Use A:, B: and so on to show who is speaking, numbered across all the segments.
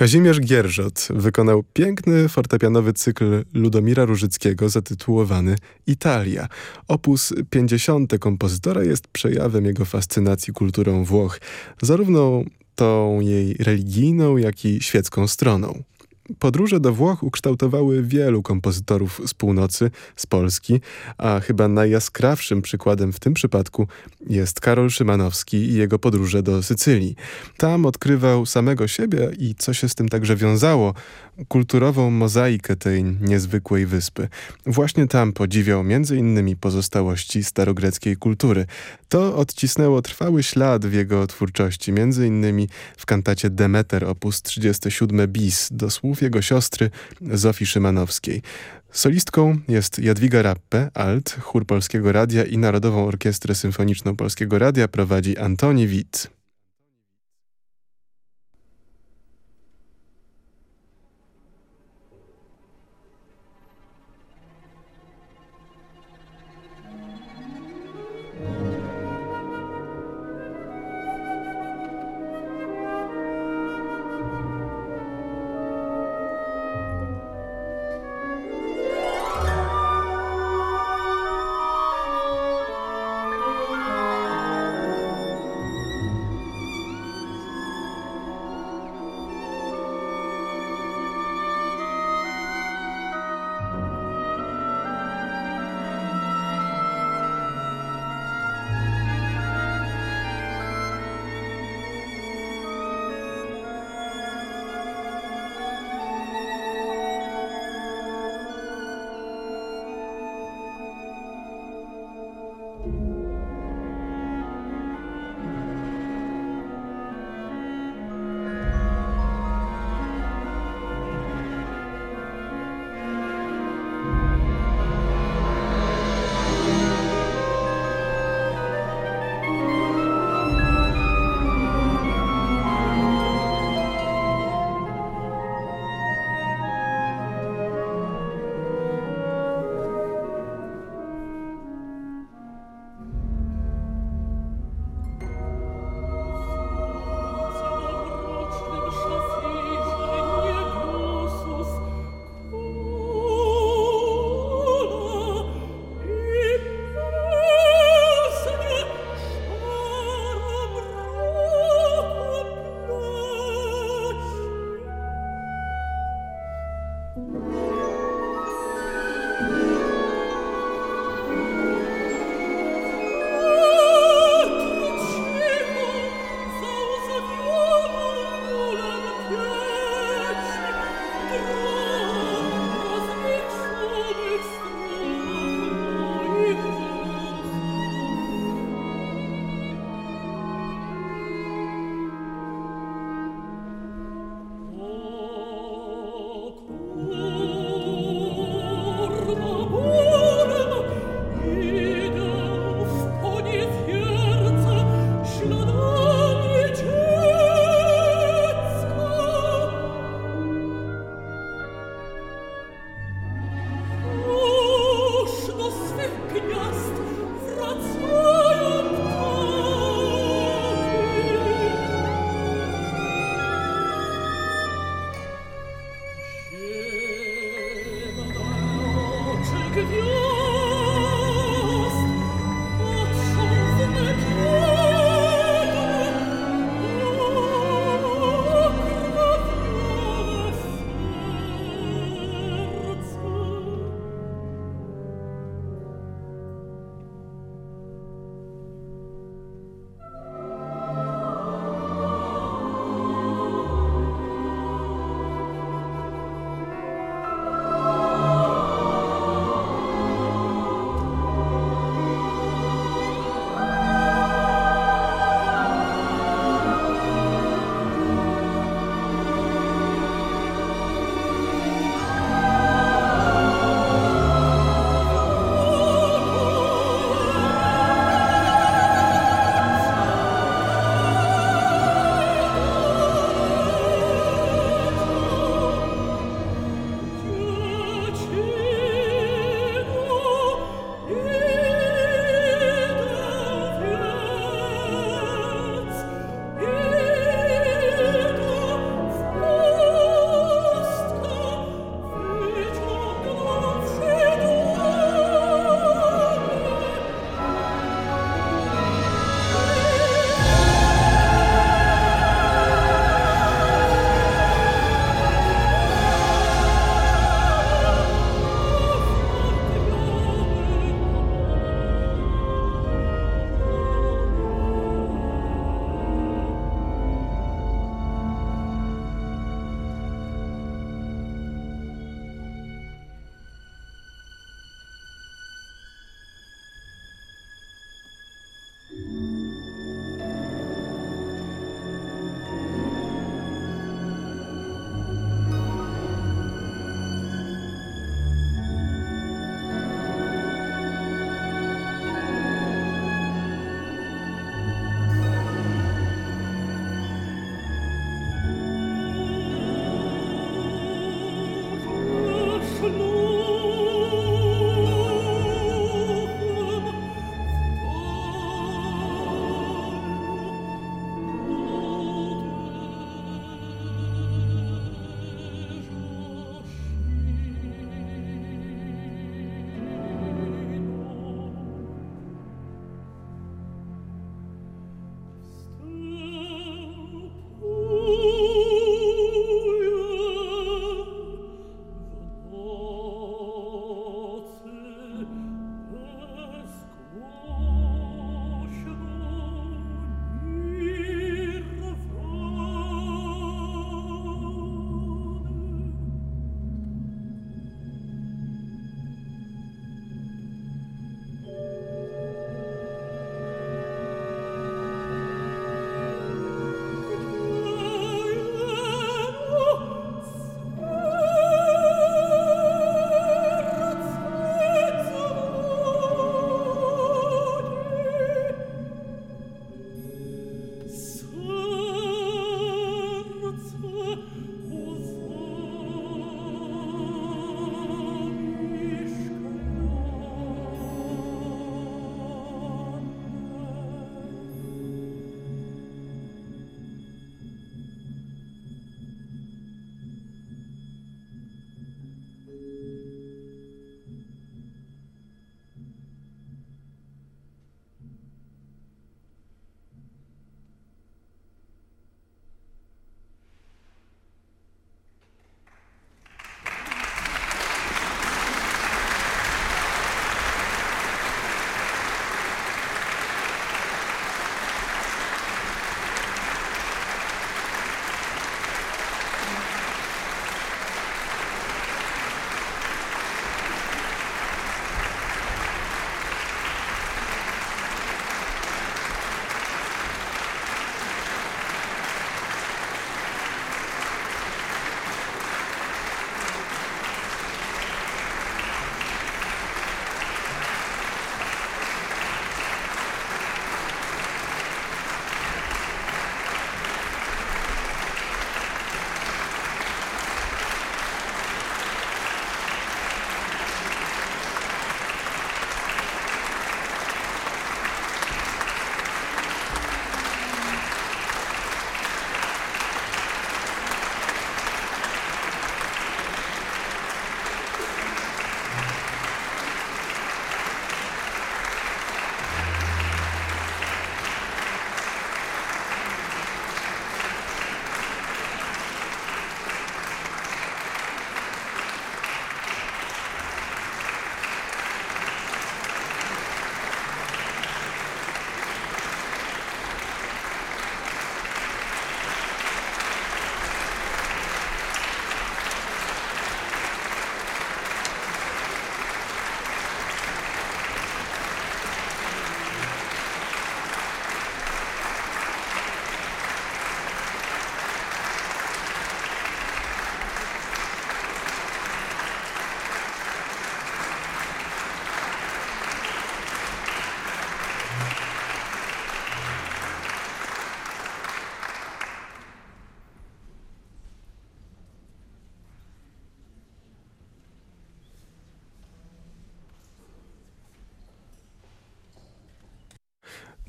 A: Kazimierz Gierżot wykonał piękny fortepianowy cykl Ludomira Różyckiego zatytułowany Italia. Opus 50 kompozytora jest przejawem jego fascynacji kulturą Włoch, zarówno tą jej religijną, jak i świecką stroną. Podróże do Włoch ukształtowały wielu kompozytorów z północy, z Polski, a chyba najjaskrawszym przykładem w tym przypadku jest Karol Szymanowski i jego podróże do Sycylii. Tam odkrywał samego siebie i co się z tym także wiązało, kulturową mozaikę tej niezwykłej wyspy. Właśnie tam podziwiał m.in. pozostałości starogreckiej kultury. To odcisnęło trwały ślad w jego twórczości, m.in. w kantacie Demeter op. 37 bis do słów jego siostry Zofii Szymanowskiej. Solistką jest Jadwiga Rappe, alt, chór Polskiego Radia i Narodową Orkiestrę Symfoniczną Polskiego Radia prowadzi Antoni Witt.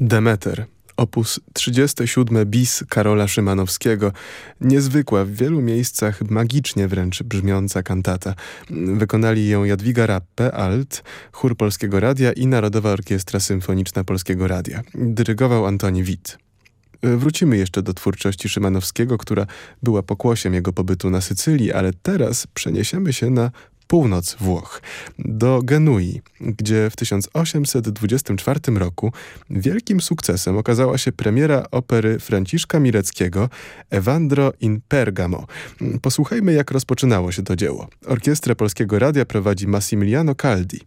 A: Demeter, opus 37 bis Karola Szymanowskiego. Niezwykła, w wielu miejscach magicznie wręcz brzmiąca kantata. Wykonali ją Jadwiga Rappe, alt, chór Polskiego Radia i Narodowa Orkiestra Symfoniczna Polskiego Radia. Dyrygował Antoni Witt. Wrócimy jeszcze do twórczości Szymanowskiego, która była pokłosiem jego pobytu na Sycylii, ale teraz przeniesiemy się na północ Włoch, do Genui, gdzie w 1824 roku wielkim sukcesem okazała się premiera opery Franciszka Mireckiego Evandro in Pergamo. Posłuchajmy, jak rozpoczynało się to dzieło. Orkiestrę Polskiego Radia prowadzi Massimiliano Caldi.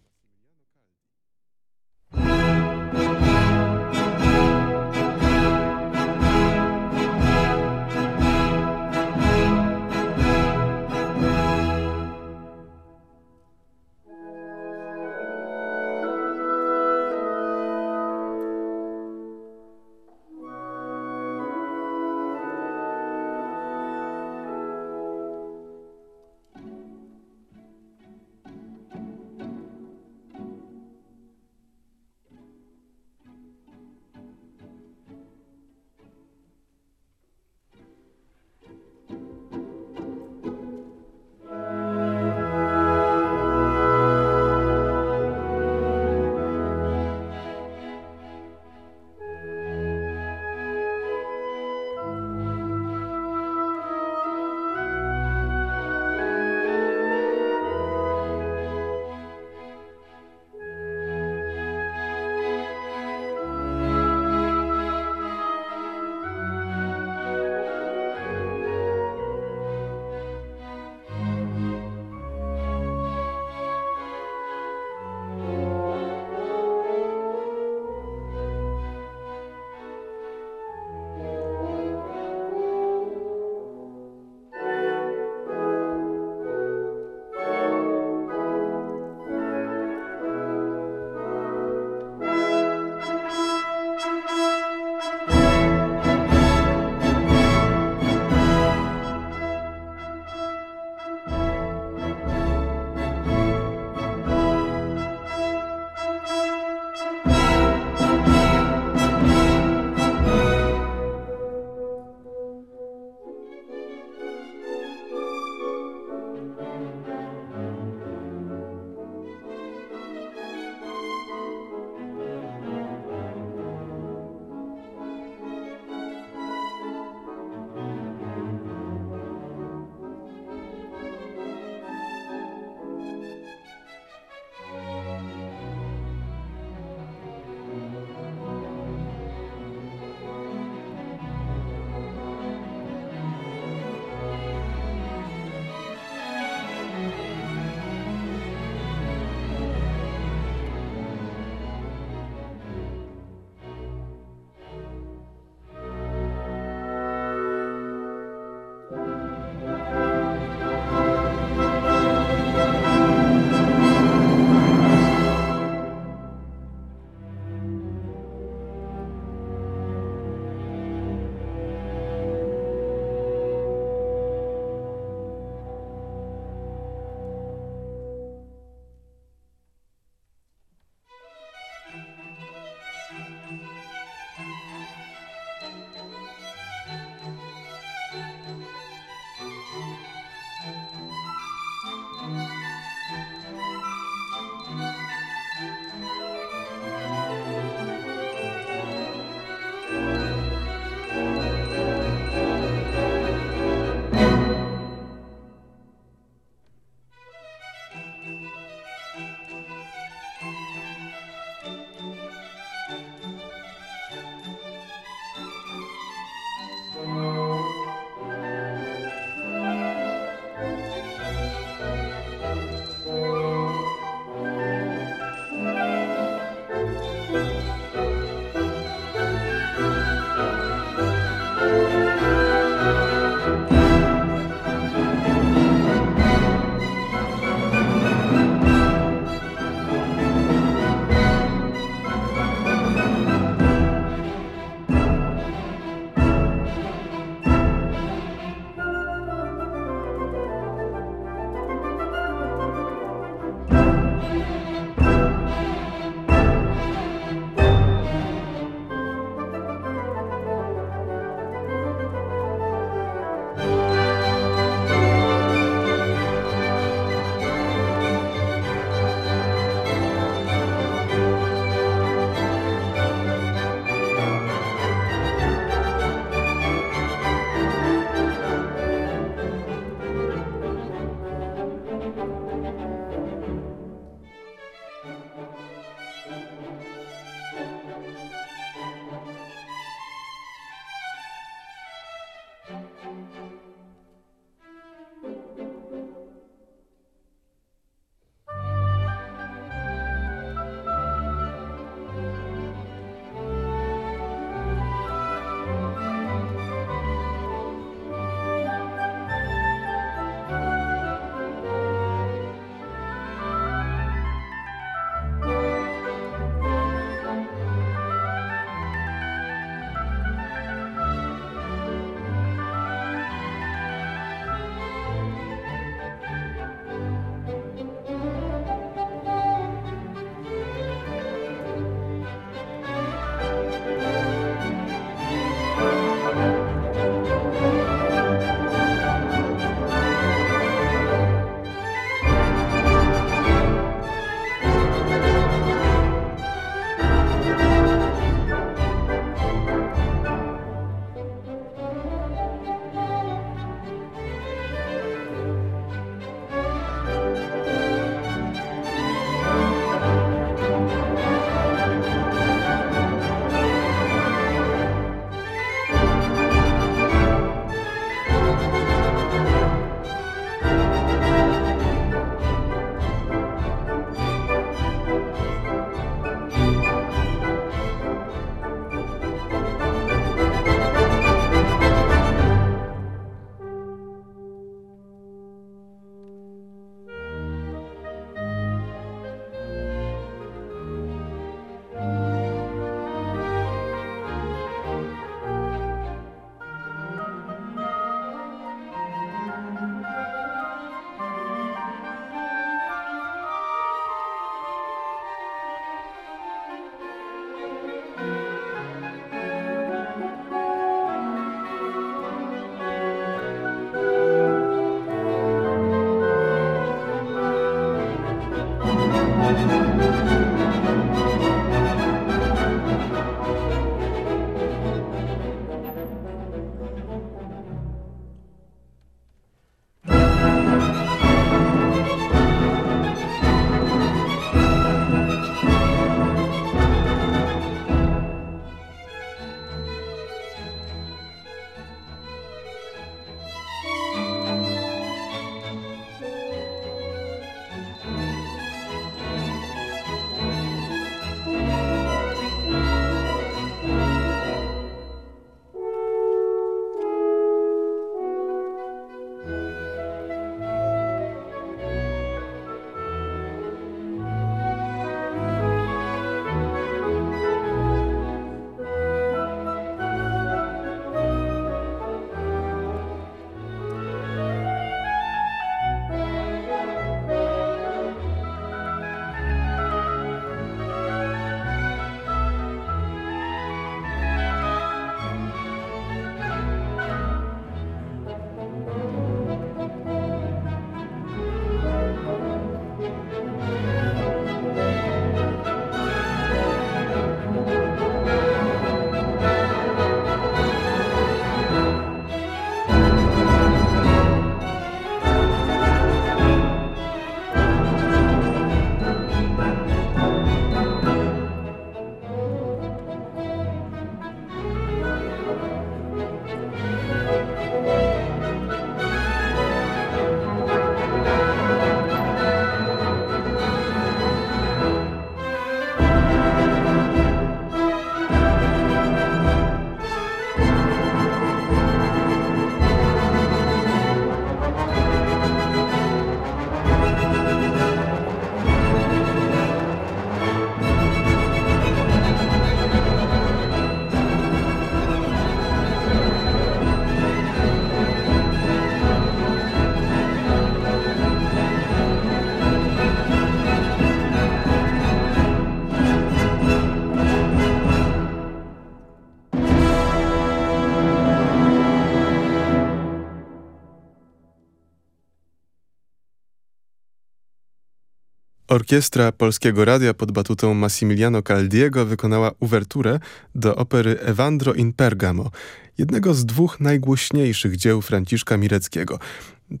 A: Orkiestra Polskiego Radia pod batutą Massimiliano Caldiego wykonała uwerturę do opery Evandro in Pergamo, jednego z dwóch najgłośniejszych dzieł Franciszka Mireckiego.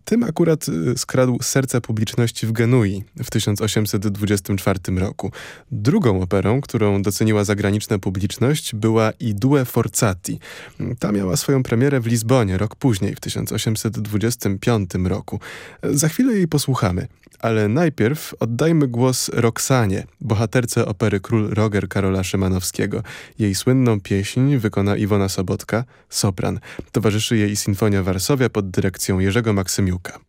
A: Tym akurat y, skradł serca publiczności w Genui w 1824 roku. Drugą operą, którą doceniła zagraniczna publiczność, była I Due Forzati. Ta miała swoją premierę w Lizbonie rok później, w 1825 roku. Za chwilę jej posłuchamy, ale najpierw oddajmy głos Roxanie, bohaterce opery Król Roger Karola Szymanowskiego. Jej słynną pieśń wykona Iwona Sobotka, sopran. Towarzyszy jej Sinfonia Warszawia pod dyrekcją Jerzego Maksymiuka.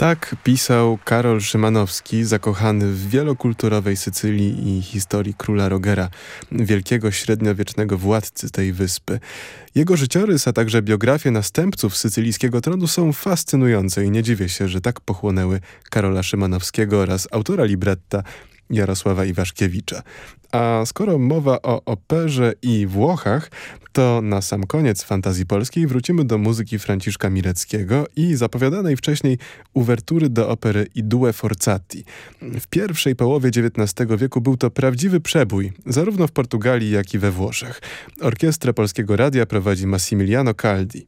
A: Tak pisał Karol Szymanowski, zakochany w wielokulturowej Sycylii i historii króla Rogera, wielkiego średniowiecznego władcy tej wyspy. Jego życiorys, a także biografie następców sycylijskiego tronu są fascynujące i nie dziwię się, że tak pochłonęły Karola Szymanowskiego oraz autora libretta Jarosława Iwaszkiewicza. A skoro mowa o operze i Włochach, to na sam koniec fantazji polskiej wrócimy do muzyki Franciszka Mireckiego i zapowiadanej wcześniej uwertury do opery I Due Forzati. W pierwszej połowie XIX wieku był to prawdziwy przebój, zarówno w Portugalii, jak i we Włoszech. Orkiestrę Polskiego Radia prowadzi Massimiliano Caldi.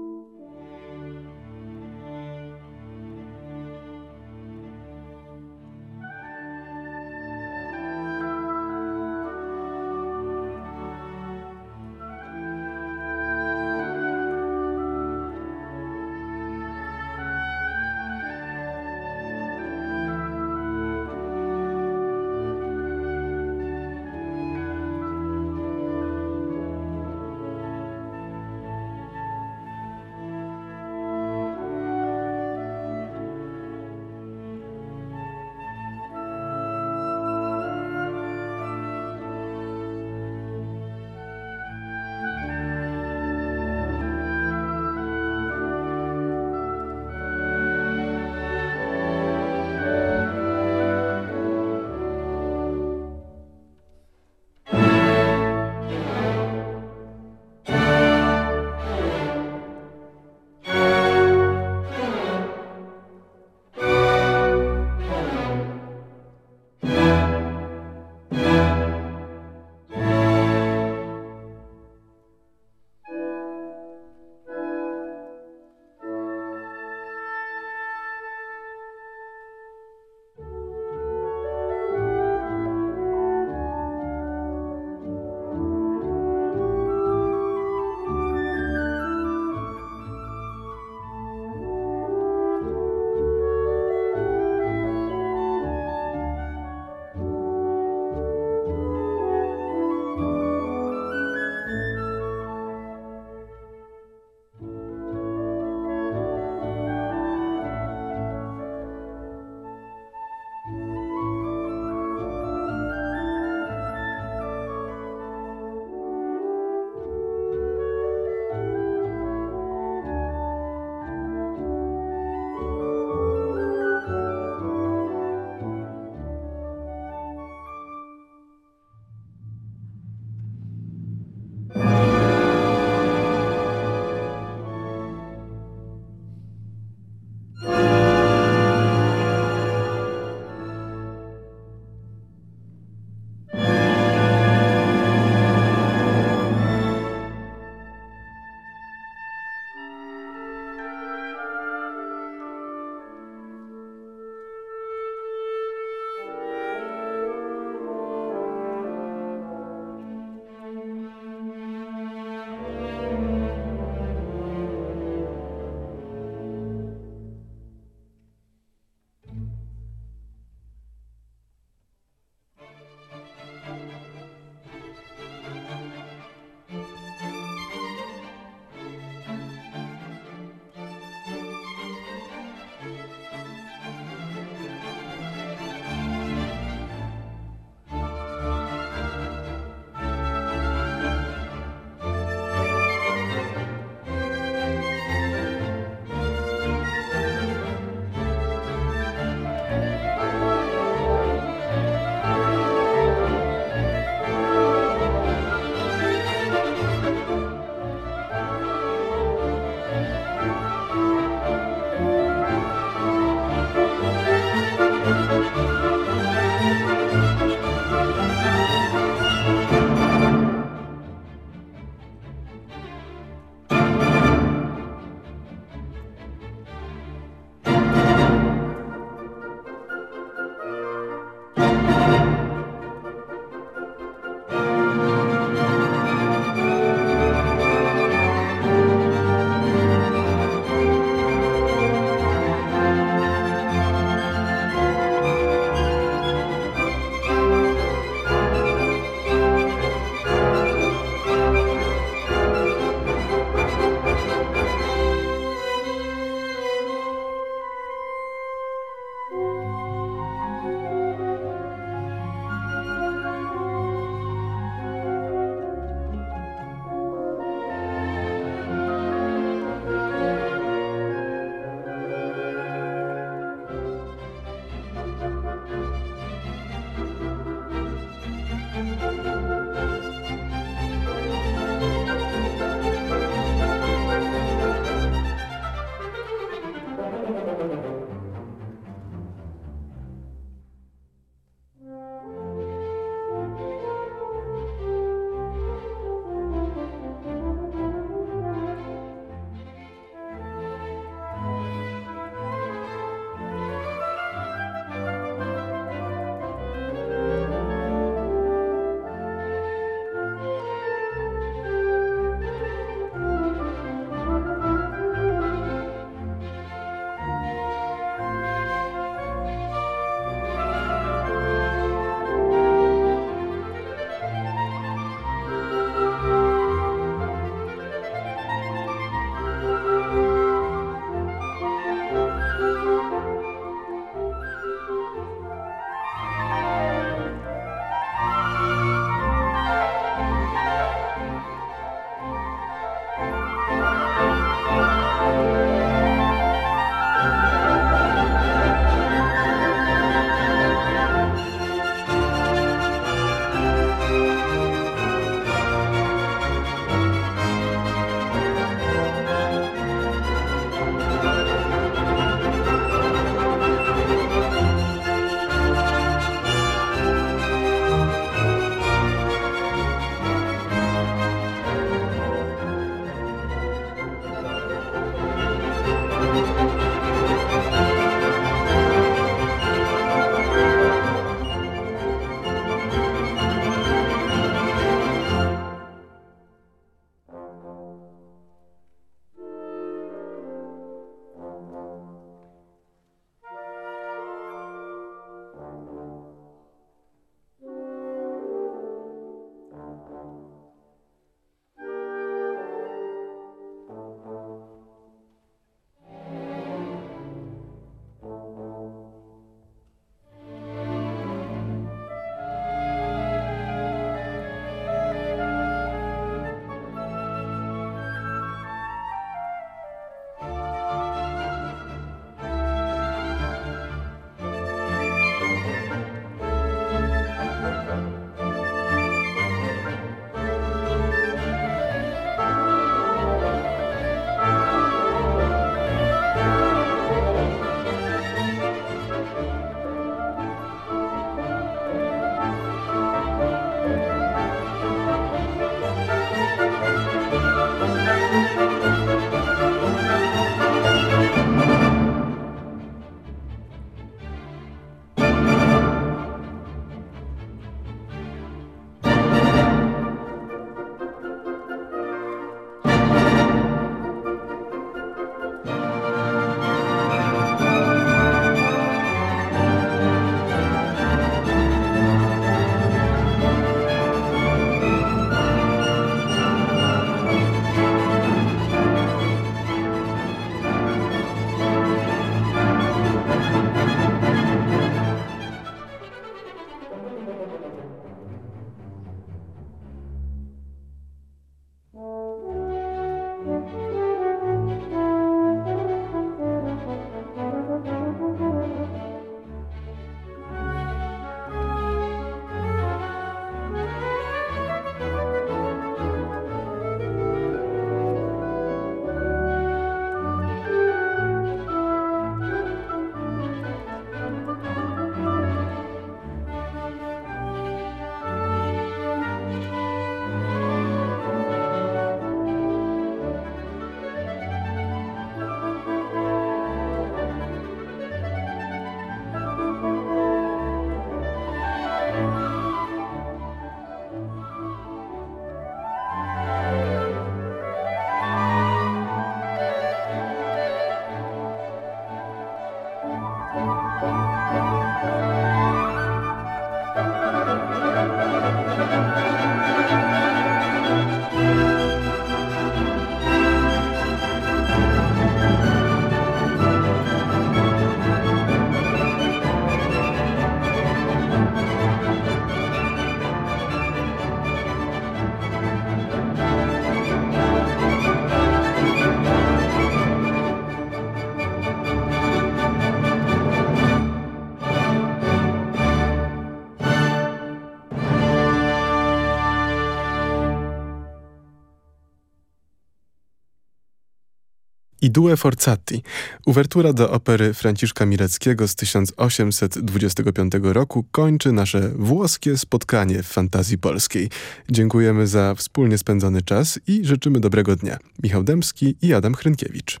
A: I Due Forzati, uwertura do opery Franciszka Mireckiego z 1825 roku kończy nasze włoskie spotkanie w fantazji polskiej. Dziękujemy za wspólnie spędzony czas i życzymy dobrego dnia. Michał Dębski i Adam Hrynkiewicz.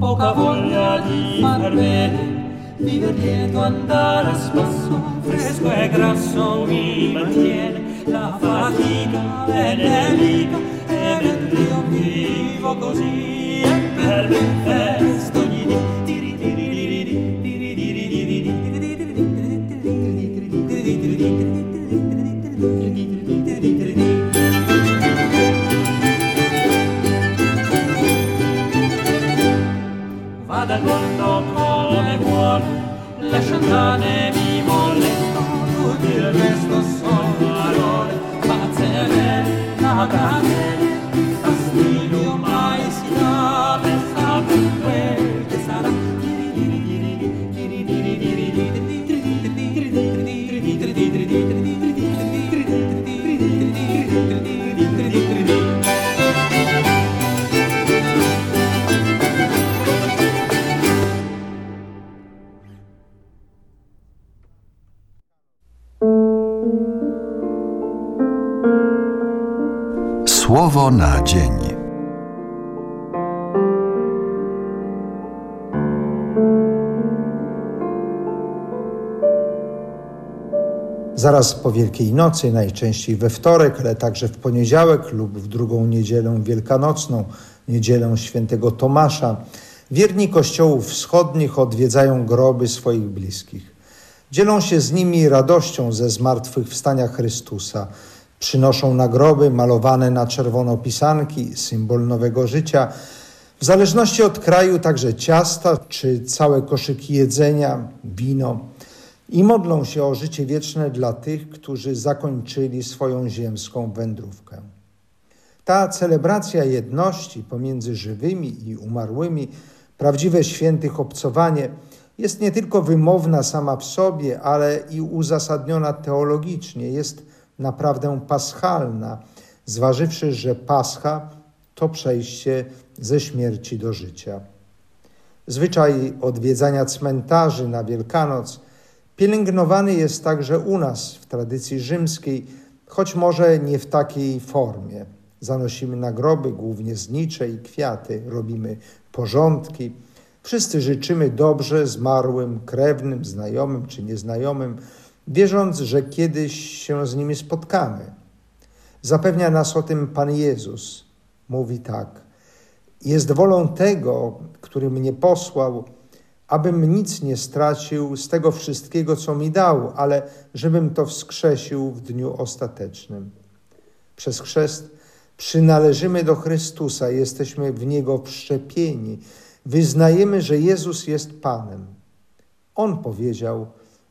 B: Poca voglia di far bene viver lieto andare a spasso, fresco e grasso mi mantiene, la fatica è nemica e mentre io vivo così è per me festo ogni Vada al mondo come sole, lasciandane mi molesto, tutto il resto sono parole, pazze nella cadena.
C: Słowo na dzień.
D: Zaraz po Wielkiej Nocy, najczęściej we wtorek, ale także w poniedziałek lub w drugą niedzielę wielkanocną, niedzielę świętego Tomasza, wierni kościołów wschodnich odwiedzają groby swoich bliskich. Dzielą się z nimi radością ze zmartwychwstania Chrystusa, Przynoszą na groby malowane na czerwono pisanki, symbol nowego życia. W zależności od kraju także ciasta czy całe koszyki jedzenia, wino. I modlą się o życie wieczne dla tych, którzy zakończyli swoją ziemską wędrówkę. Ta celebracja jedności pomiędzy żywymi i umarłymi, prawdziwe świętych obcowanie, jest nie tylko wymowna sama w sobie, ale i uzasadniona teologicznie. Jest naprawdę paschalna, zważywszy, że Pascha to przejście ze śmierci do życia. Zwyczaj odwiedzania cmentarzy na Wielkanoc pielęgnowany jest także u nas w tradycji rzymskiej, choć może nie w takiej formie. Zanosimy na groby głównie znicze i kwiaty, robimy porządki. Wszyscy życzymy dobrze zmarłym, krewnym, znajomym czy nieznajomym, wierząc, że kiedyś się z nimi spotkamy. Zapewnia nas o tym Pan Jezus. Mówi tak: Jest wolą tego, który mnie posłał, abym nic nie stracił z tego wszystkiego, co mi dał, ale żebym to wskrzesił w dniu ostatecznym. Przez chrzest przynależymy do Chrystusa, jesteśmy w Niego wszczepieni, wyznajemy, że Jezus jest Panem. On powiedział,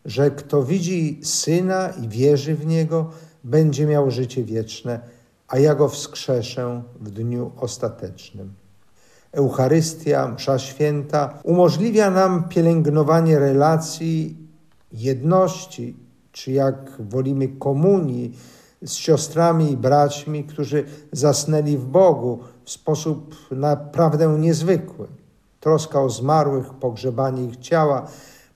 D: że kto widzi Syna i wierzy w Niego, będzie miał życie wieczne, a ja go wskrzeszę w dniu ostatecznym. Eucharystia, msza święta umożliwia nam pielęgnowanie relacji, jedności, czy jak wolimy komunii z siostrami i braćmi, którzy zasnęli w Bogu w sposób naprawdę niezwykły. Troska o zmarłych, pogrzebanie ich ciała,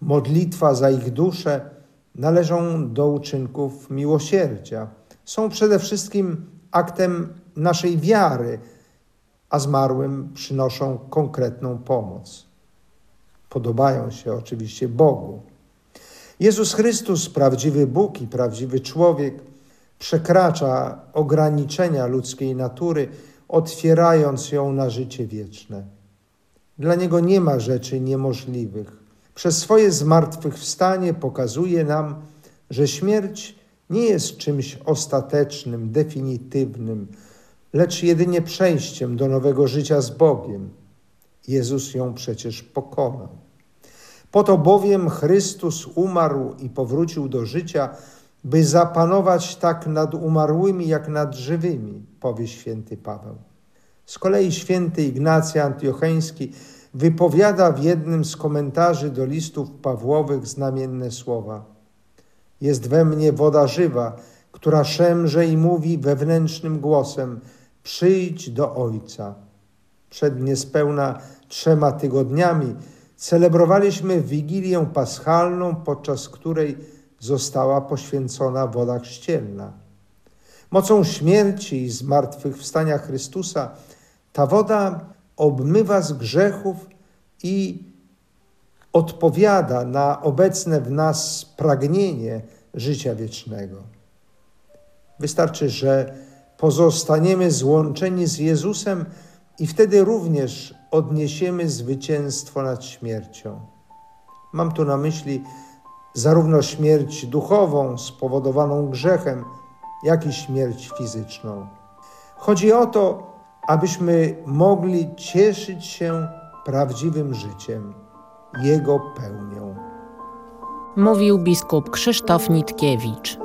D: modlitwa za ich duszę należą do uczynków miłosierdzia. Są przede wszystkim aktem naszej wiary, a zmarłym przynoszą konkretną pomoc. Podobają się oczywiście Bogu. Jezus Chrystus, prawdziwy Bóg i prawdziwy człowiek, przekracza ograniczenia ludzkiej natury, otwierając ją na życie wieczne. Dla Niego nie ma rzeczy niemożliwych przez swoje zmartwychwstanie pokazuje nam, że śmierć nie jest czymś ostatecznym, definitywnym, lecz jedynie przejściem do nowego życia z Bogiem. Jezus ją przecież pokonał. Po to bowiem Chrystus umarł i powrócił do życia, by zapanować tak nad umarłymi, jak nad żywymi, powie święty Paweł. Z kolei święty Ignacy Antiocheński wypowiada w jednym z komentarzy do listów Pawłowych znamienne słowa. Jest we mnie woda żywa, która szemrze i mówi wewnętrznym głosem: Przyjdź do Ojca. Przed niespełna trzema tygodniami celebrowaliśmy Wigilię Paschalną, podczas której została poświęcona woda chrzcielna. Mocą śmierci i zmartwychwstania Chrystusa ta woda obmywa z grzechów i odpowiada na obecne w nas pragnienie życia wiecznego. Wystarczy, że pozostaniemy złączeni z Jezusem i wtedy również odniesiemy zwycięstwo nad śmiercią. Mam tu na myśli zarówno śmierć duchową spowodowaną grzechem, jak i śmierć fizyczną. Chodzi o to, abyśmy mogli cieszyć się prawdziwym życiem, jego pełnią.
E: Mówił biskup Krzysztof Nitkiewicz.